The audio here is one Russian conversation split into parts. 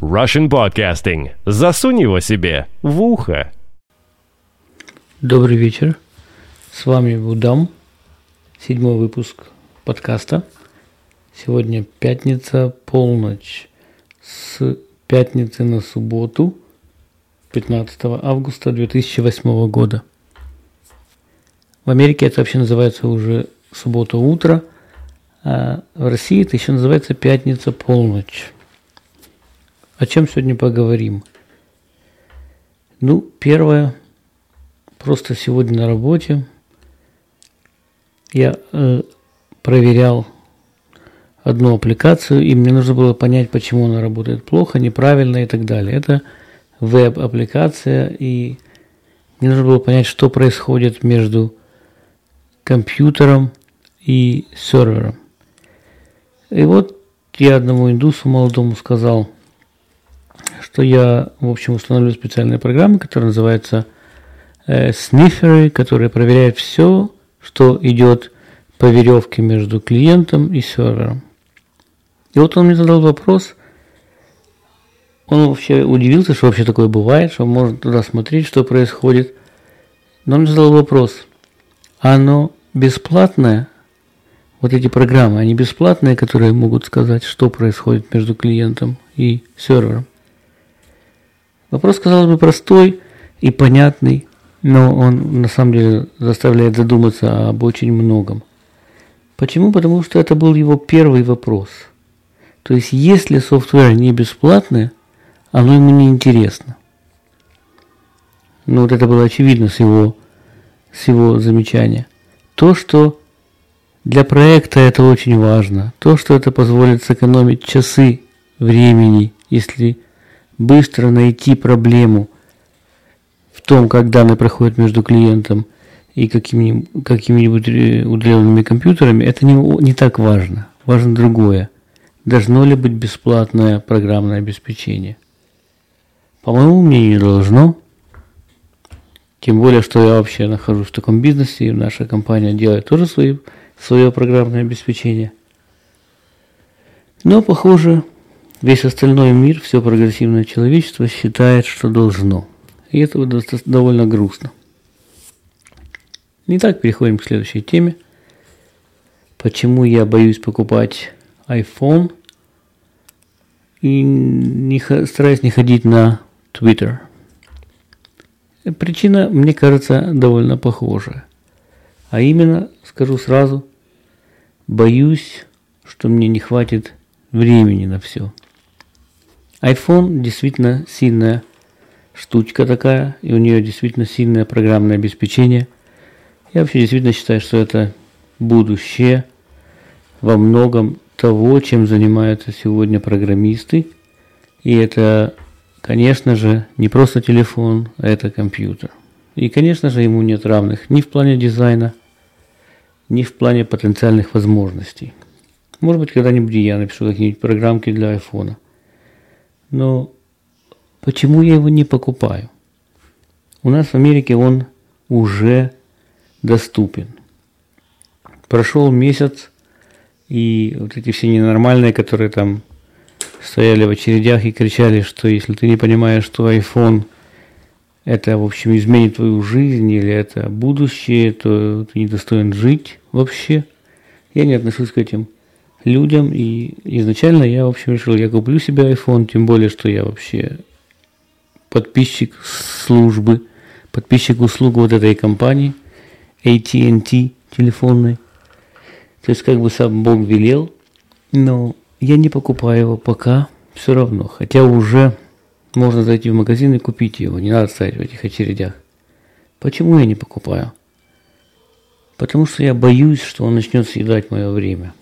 Russian Podcasting. Засунь его себе в ухо. Добрый вечер. С вами Будам. Седьмой выпуск подкаста. Сегодня пятница, полночь. С пятницы на субботу, 15 августа 2008 года. В Америке это вообще называется уже суббота утро, а в России это еще называется пятница полночь. О чем сегодня поговорим? Ну, первое, просто сегодня на работе я э, проверял одну аппликацию, и мне нужно было понять, почему она работает плохо, неправильно и так далее. Это веб-аппликация, и мне нужно было понять, что происходит между компьютером и сервером. И вот я одному индусу молодому сказал – что я, в общем, установлю специальные программы, которые называются э, сниферы, которые проверяют все, что идет по веревке между клиентом и сервером. И вот он мне задал вопрос, он вообще удивился, что вообще такое бывает, что может туда смотреть, что происходит. Но он мне задал вопрос, оно бесплатное? Вот эти программы, они бесплатные, которые могут сказать, что происходит между клиентом и сервером. Вопрос, казалось бы, простой и понятный, но он на самом деле заставляет задуматься об очень многом. Почему? Потому что это был его первый вопрос. То есть, если софтвер не бесплатный, оно ему не интересно. Ну вот это было очевидно с его, с его замечания. То, что для проекта это очень важно, то, что это позволит сэкономить часы времени, если быстро найти проблему в том, как данные проходят между клиентом и какими-нибудь, какими-нибудь удаленными компьютерами, это не, не так важно. Важно другое. Должно ли быть бесплатное программное обеспечение? По моему мнению, не должно. Тем более, что я вообще нахожусь в таком бизнесе, и наша компания делает тоже свои, свое программное обеспечение. Но, похоже, Весь остальной мир, все прогрессивное человечество считает, что должно. И это довольно грустно. Итак, переходим к следующей теме. Почему я боюсь покупать iPhone и не, стараюсь не ходить на Twitter? Причина, мне кажется, довольно похожая. А именно, скажу сразу, боюсь, что мне не хватит времени на все iPhone действительно сильная штучка такая, и у нее действительно сильное программное обеспечение. Я вообще действительно считаю, что это будущее во многом того, чем занимаются сегодня программисты. И это, конечно же, не просто телефон, а это компьютер. И, конечно же, ему нет равных ни в плане дизайна, ни в плане потенциальных возможностей. Может быть, когда-нибудь я напишу какие-нибудь программки для айфона – но почему я его не покупаю? У нас в Америке он уже доступен. Прошел месяц, и вот эти все ненормальные, которые там стояли в очередях и кричали, что если ты не понимаешь, что iPhone это, в общем, изменит твою жизнь или это будущее, то ты не достоин жить вообще. Я не отношусь к этим людям. И изначально я, в общем, решил, я куплю себе iPhone, тем более, что я вообще подписчик службы, подписчик услуг вот этой компании, AT&T телефонной. То есть, как бы сам Бог велел, но я не покупаю его пока все равно. Хотя уже можно зайти в магазин и купить его, не надо стоять в этих очередях. Почему я не покупаю? Потому что я боюсь, что он начнет съедать мое время.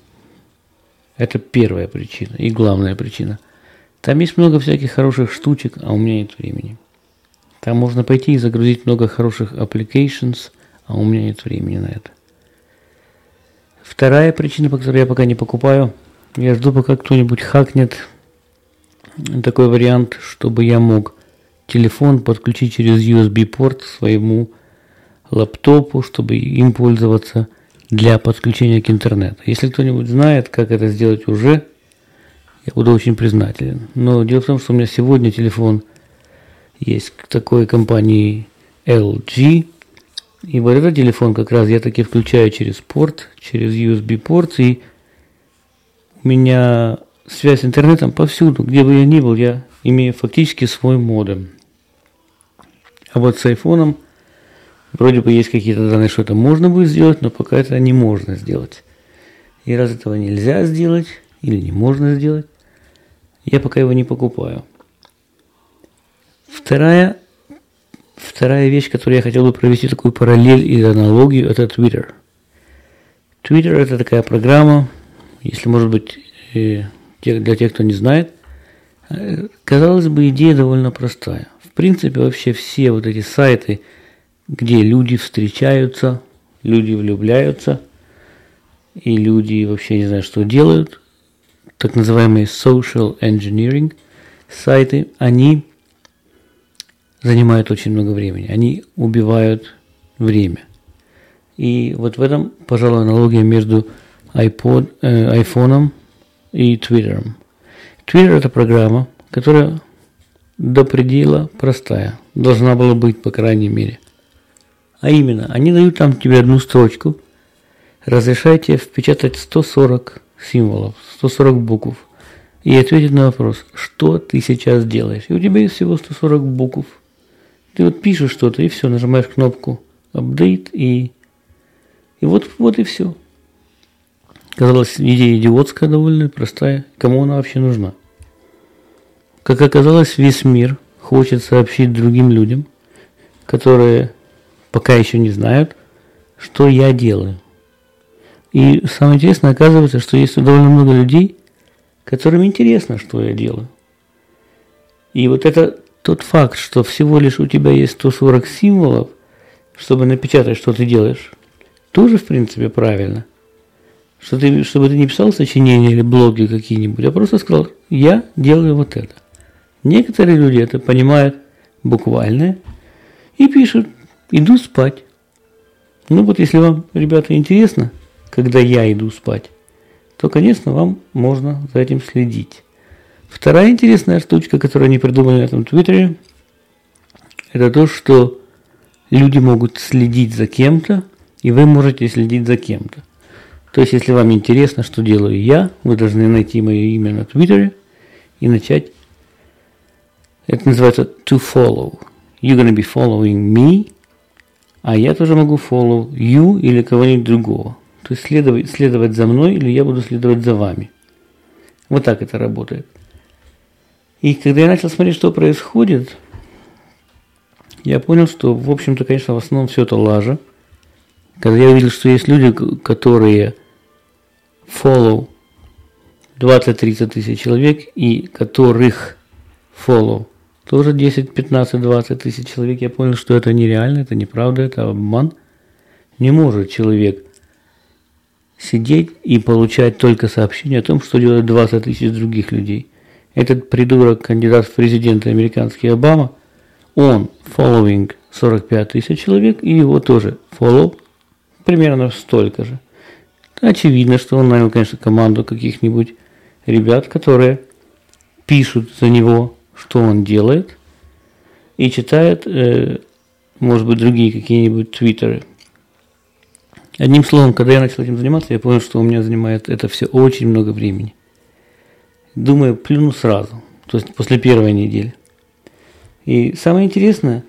Это первая причина и главная причина. Там есть много всяких хороших штучек, а у меня нет времени. Там можно пойти и загрузить много хороших applications, а у меня нет времени на это. Вторая причина, по которой я пока не покупаю, я жду, пока кто-нибудь хакнет такой вариант, чтобы я мог телефон подключить через USB-порт своему лаптопу, чтобы им пользоваться – для подключения к интернету. Если кто-нибудь знает, как это сделать уже, я буду очень признателен. Но дело в том, что у меня сегодня телефон есть такой компании LG, и вот этот телефон как раз я таки включаю через порт, через USB порт, и у меня связь с интернетом повсюду, где бы я ни был, я имею фактически свой модем. А вот с айфоном вроде бы есть какие-то данные, что это можно будет сделать, но пока это не можно сделать. И раз этого нельзя сделать или не можно сделать, я пока его не покупаю. Вторая, вторая вещь, которую я хотел бы провести такую параллель и аналогию, это Twitter. Twitter это такая программа, если может быть для тех, кто не знает, э, казалось бы, идея довольно простая. В принципе, вообще все вот эти сайты, где люди встречаются, люди влюбляются, и люди вообще не знают, что делают, так называемые social engineering сайты, они занимают очень много времени. Они убивают время. И вот в этом, пожалуй, аналогия между iPod, э, iPhone и Twitter. Twitter – это программа, которая до предела простая. Должна была быть, по крайней мере. А именно, они дают там тебе одну строчку, разрешайте впечатать 140 символов, 140 букв и ответить на вопрос, что ты сейчас делаешь. И у тебя есть всего 140 букв. Ты вот пишешь что-то, и все, нажимаешь кнопку update, и, и вот, вот и все. Казалось, идея идиотская довольно, простая. Кому она вообще нужна? Как оказалось, весь мир хочет сообщить другим людям, которые пока еще не знают, что я делаю. И самое интересное, оказывается, что есть довольно много людей, которым интересно, что я делаю. И вот это тот факт, что всего лишь у тебя есть 140 символов, чтобы напечатать, что ты делаешь, тоже, в принципе, правильно – что ты, чтобы ты не писал сочинения или блоги какие-нибудь, а просто сказал, я делаю вот это. Некоторые люди это понимают буквально и пишут, иду спать. Ну вот если вам, ребята, интересно, когда я иду спать, то, конечно, вам можно за этим следить. Вторая интересная штучка, которую они придумали на этом твиттере, это то, что люди могут следить за кем-то, и вы можете следить за кем-то. То есть, если вам интересно, что делаю я, вы должны найти мое имя на Твиттере и начать. Это называется to follow. You're gonna be following me, а я тоже могу follow you или кого-нибудь другого. То есть следовать, следовать за мной или я буду следовать за вами. Вот так это работает. И когда я начал смотреть, что происходит, я понял, что, в общем-то, конечно, в основном все это лажа. Когда я увидел, что есть люди, которые follow 20-30 тысяч человек и которых follow тоже 10, 15, 20 тысяч человек, я понял, что это нереально, это неправда, это обман. Не может человек сидеть и получать только сообщения о том, что делают 20 тысяч других людей. Этот придурок, кандидат в президенты американский Обама, он following 45 тысяч человек, и его тоже follow примерно столько же. Очевидно, что он нанял, конечно, команду каких-нибудь ребят, которые пишут за него, что он делает, и читают, э, может быть, другие какие-нибудь твиттеры. Одним словом, когда я начал этим заниматься, я понял, что у меня занимает это все очень много времени. Думаю, плюну сразу, то есть после первой недели. И самое интересное,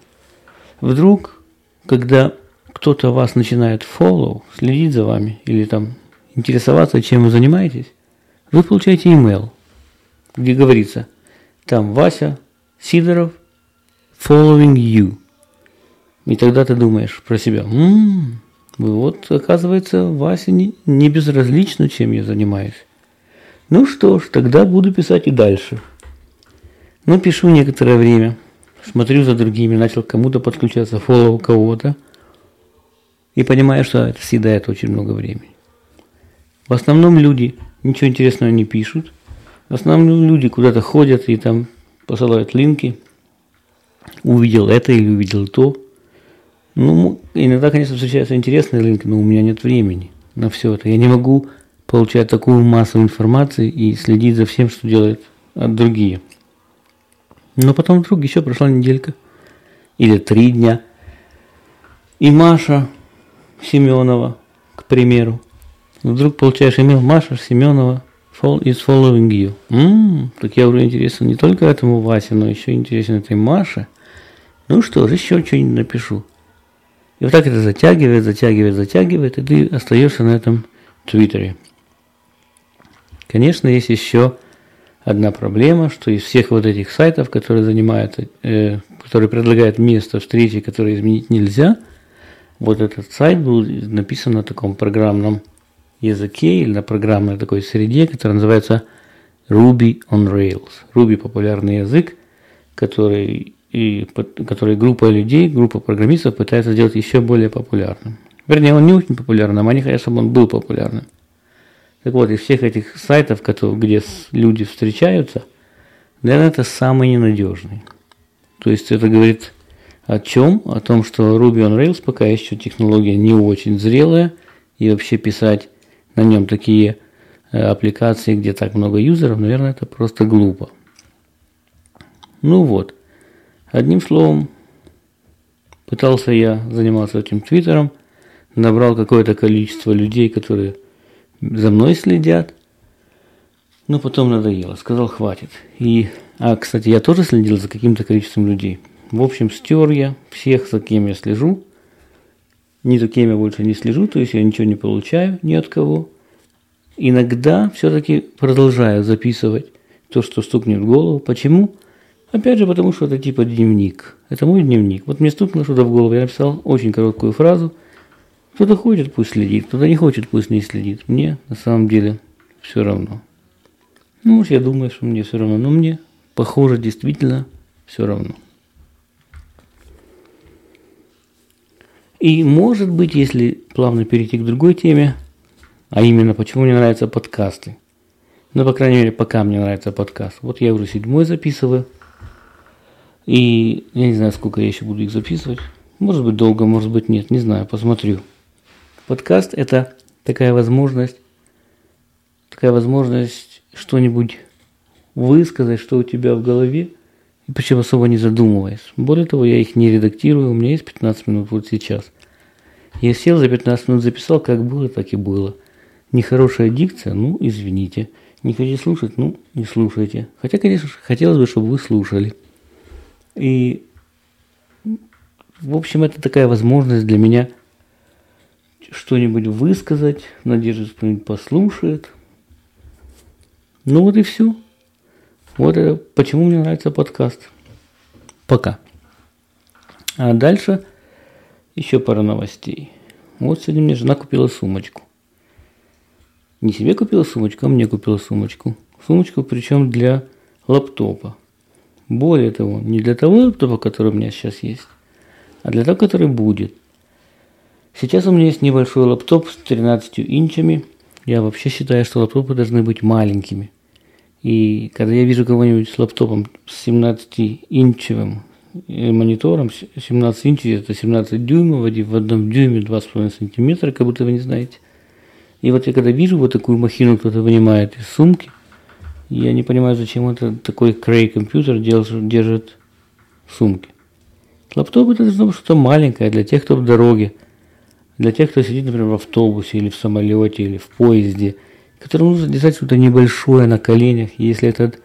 вдруг, когда кто-то вас начинает follow, следить за вами или там интересоваться, чем вы занимаетесь, вы получаете email, где говорится, там Вася Сидоров following you. И тогда ты думаешь про себя, м-м, вот, оказывается, Вася не, не безразлично, чем я занимаюсь. Ну что ж, тогда буду писать и дальше. Ну, пишу некоторое время, смотрю за другими, начал кому-то подключаться, фоллоу кого-то – и понимая, что это съедает очень много времени. В основном люди ничего интересного не пишут. В основном люди куда-то ходят и там посылают линки. Увидел это или увидел то. Ну, иногда, конечно, встречаются интересные линки, но у меня нет времени на все это. Я не могу получает такую массу информации и следит за всем, что делают другие. Но потом вдруг еще прошла неделька или три дня, и Маша Семенова, к примеру, вдруг получаешь имейл Маша Семенова is following you. М-м, так я уже интересен не только этому Васе, но еще интересен этой Маше. Ну что же, еще что-нибудь напишу. И вот так это затягивает, затягивает, затягивает, и ты остаешься на этом Твиттере. Конечно, есть еще одна проблема, что из всех вот этих сайтов, которые занимают, э, которые предлагают место встречи, которые изменить нельзя, вот этот сайт был написан на таком программном языке или на программной такой среде, которая называется Ruby on Rails. Ruby популярный язык, который, и, который группа людей, группа программистов пытается сделать еще более популярным. Вернее, он не очень популярным, они хотят, чтобы он был популярным. Так вот, из всех этих сайтов, где люди встречаются, наверное, это самый ненадежный. То есть это говорит о чем? О том, что Ruby on Rails пока еще технология не очень зрелая, и вообще писать на нем такие э, аппликации, где так много юзеров, наверное, это просто глупо. Ну вот. Одним словом, пытался я заниматься этим твиттером, набрал какое-то количество людей, которые за мной следят, но потом надоело, сказал хватит. И, а, кстати, я тоже следил за каким-то количеством людей. В общем, стер я всех, за кем я слежу, ни за кем я больше не слежу, то есть я ничего не получаю ни от кого. Иногда все-таки продолжаю записывать то, что стукнет в голову. Почему? Опять же, потому что это типа дневник. Это мой дневник. Вот мне стукнуло что-то в голову, я написал очень короткую фразу. Кто-то хочет, пусть следит, кто-то не хочет, пусть не следит. Мне на самом деле все равно. Ну, может, я думаю, что мне все равно, но мне, похоже, действительно все равно. И может быть, если плавно перейти к другой теме, а именно, почему мне нравятся подкасты. Ну, по крайней мере, пока мне нравится подкаст. Вот я уже седьмой записываю. И я не знаю, сколько я еще буду их записывать. Может быть, долго, может быть, нет. Не знаю, посмотрю. Подкаст – это такая возможность, такая возможность что-нибудь высказать, что у тебя в голове, причем особо не задумываясь. Более того, я их не редактирую, у меня есть 15 минут вот сейчас. Я сел за 15 минут, записал, как было, так и было. Нехорошая дикция, ну, извините. Не хотите слушать, ну, не слушайте. Хотя, конечно, хотелось бы, чтобы вы слушали. И, в общем, это такая возможность для меня что-нибудь высказать, надеюсь, кто-нибудь послушает. Ну вот и все. Вот это почему мне нравится подкаст. Пока. А дальше еще пара новостей. Вот сегодня мне жена купила сумочку. Не себе купила сумочку, а мне купила сумочку. Сумочку причем для лаптопа. Более того, не для того лаптопа, который у меня сейчас есть, а для того, который будет. Сейчас у меня есть небольшой лаптоп с 13 инчами. Я вообще считаю, что лаптопы должны быть маленькими. И когда я вижу кого-нибудь с лаптопом с 17-инчевым э, монитором, 17 инчей это 17 дюймов, в одном дюйме 2,5 сантиметра, как будто вы не знаете. И вот я когда вижу вот такую махину, кто-то вынимает из сумки, я не понимаю, зачем это такой крей компьютер держит в сумке. Лаптоп это должно быть что-то маленькое для тех, кто в дороге, для тех, кто сидит, например, в автобусе или в самолете или в поезде – которому нужно держать что-то небольшое на коленях. Если этот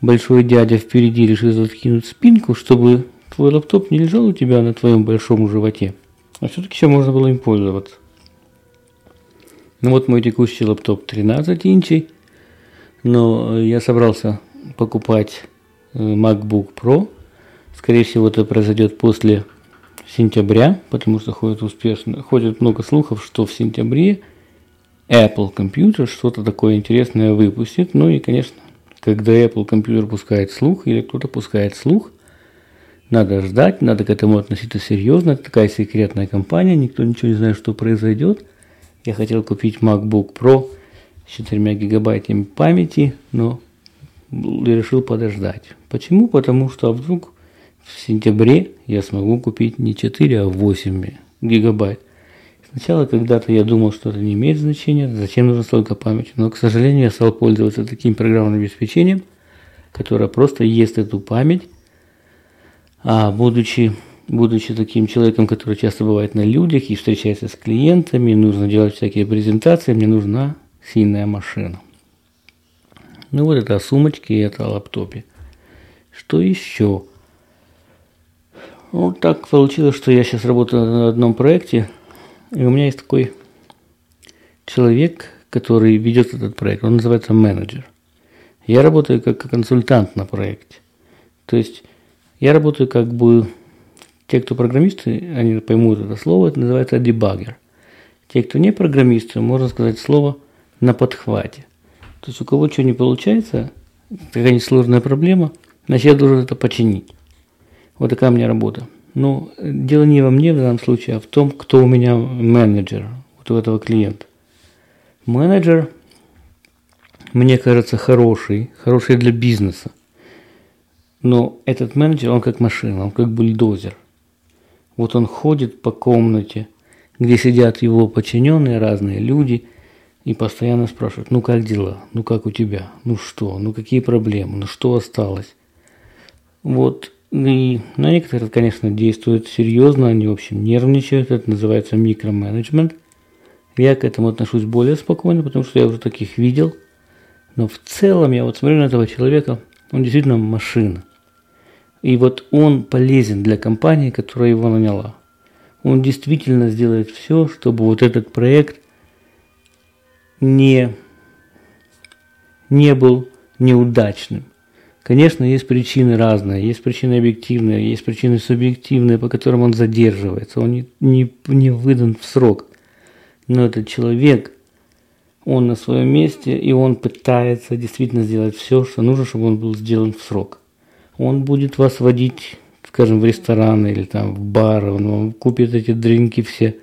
большой дядя впереди решил откинуть спинку, чтобы твой лаптоп не лежал у тебя на твоем большом животе, а все-таки еще можно было им пользоваться. Ну вот мой текущий лаптоп 13 инчей, но я собрался покупать э, MacBook Pro. Скорее всего, это произойдет после сентября, потому что ходит успешно, ходит много слухов, что в сентябре Apple компьютер что-то такое интересное выпустит. Ну и, конечно, когда Apple компьютер пускает слух или кто-то пускает слух, надо ждать, надо к этому относиться серьезно. Это такая секретная компания, никто ничего не знает, что произойдет. Я хотел купить MacBook Pro с 4 гигабайтами памяти, но решил подождать. Почему? Потому что вдруг в сентябре я смогу купить не 4, а 8 гигабайт. Сначала когда-то я думал, что это не имеет значения, зачем нужно столько памяти, но, к сожалению, я стал пользоваться таким программным обеспечением, которое просто ест эту память, а будучи, будучи таким человеком, который часто бывает на людях и встречается с клиентами, нужно делать всякие презентации, мне нужна сильная машина. Ну вот это о сумочке и это о лаптопе. Что еще? Ну, так получилось, что я сейчас работаю на одном проекте, и у меня есть такой человек, который ведет этот проект. Он называется менеджер. Я работаю как консультант на проекте. То есть я работаю как бы... Те, кто программисты, они поймут это слово, это называется дебаггер. Те, кто не программисты, можно сказать слово на подхвате. То есть у кого что не получается, какая-нибудь сложная проблема, значит я должен это починить. Вот такая у меня работа. Но дело не во мне в данном случае, а в том, кто у меня менеджер вот у этого клиента. Менеджер, мне кажется, хороший, хороший для бизнеса. Но этот менеджер, он как машина, он как бульдозер. Вот он ходит по комнате, где сидят его подчиненные, разные люди, и постоянно спрашивают, ну как дела, ну как у тебя, ну что, ну какие проблемы, ну что осталось. Вот и на некоторых, конечно, действуют серьезно, они, в общем, нервничают, это называется микроменеджмент. Я к этому отношусь более спокойно, потому что я уже таких видел. Но в целом я вот смотрю на этого человека, он действительно машина. И вот он полезен для компании, которая его наняла. Он действительно сделает все, чтобы вот этот проект не, не был неудачным. Конечно, есть причины разные, есть причины объективные, есть причины субъективные, по которым он задерживается, он не, не, не выдан в срок. Но этот человек, он на своем месте, и он пытается действительно сделать все, что нужно, чтобы он был сделан в срок. Он будет вас водить, скажем, в ресторан или там в бар, он вам купит эти дринки все.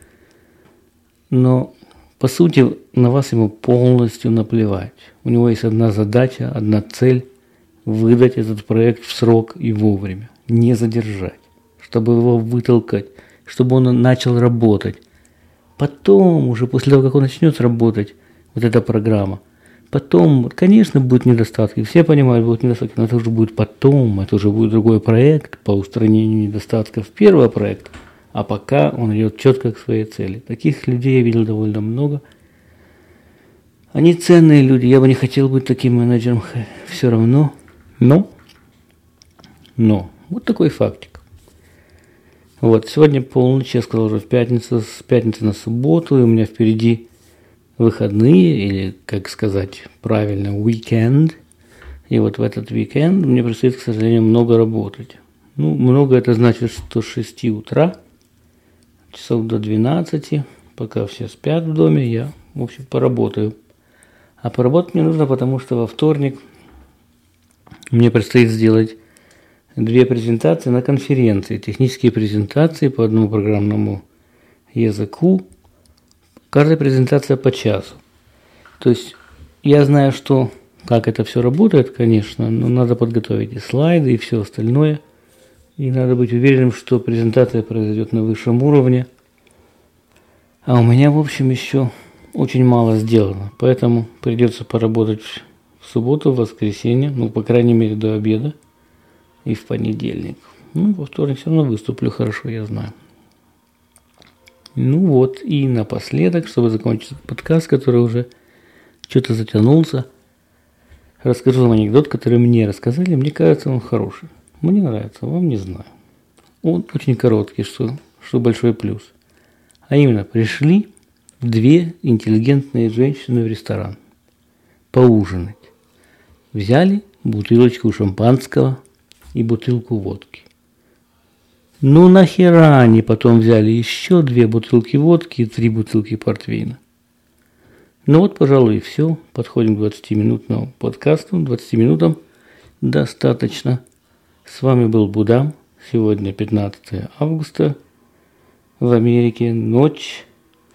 Но, по сути, на вас ему полностью наплевать. У него есть одна задача, одна цель – выдать этот проект в срок и вовремя, не задержать, чтобы его вытолкать, чтобы он начал работать. Потом, уже после того, как он начнет работать, вот эта программа, потом, конечно, будут недостатки, все понимают, будут недостатки, но это уже будет потом, это уже будет другой проект по устранению недостатков первого проекта, а пока он идет четко к своей цели. Таких людей я видел довольно много. Они ценные люди, я бы не хотел быть таким менеджером все равно – но, но, вот такой фактик. Вот, сегодня полночь, я сказал уже в пятницу, с пятницы на субботу, и у меня впереди выходные, или, как сказать правильно, уикенд. И вот в этот уикенд мне предстоит, к сожалению, много работать. Ну, много это значит, что с 6 утра, часов до 12, пока все спят в доме, я, в общем, поработаю. А поработать мне нужно, потому что во вторник – мне предстоит сделать две презентации на конференции, технические презентации по одному программному языку. Каждая презентация по часу. То есть я знаю, что как это все работает, конечно, но надо подготовить и слайды, и все остальное. И надо быть уверенным, что презентация произойдет на высшем уровне. А у меня, в общем, еще очень мало сделано. Поэтому придется поработать субботу, в воскресенье, ну, по крайней мере, до обеда и в понедельник. Ну, во вторник все равно выступлю хорошо, я знаю. Ну вот, и напоследок, чтобы закончить подкаст, который уже что-то затянулся, расскажу вам анекдот, который мне рассказали. Мне кажется, он хороший. Мне нравится, вам не знаю. Он очень короткий, что, что большой плюс. А именно, пришли две интеллигентные женщины в ресторан поужинать. Взяли бутылочку шампанского и бутылку водки. Ну нахера они потом взяли еще две бутылки водки и три бутылки портвейна. Ну вот, пожалуй, и все. Подходим к 20-минутному подкасту. 20 минутам достаточно. С вами был Будам. Сегодня 15 августа. В Америке ночь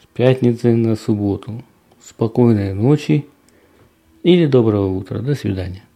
с пятницы на субботу. Спокойной ночи. Или доброго утра. До свидания.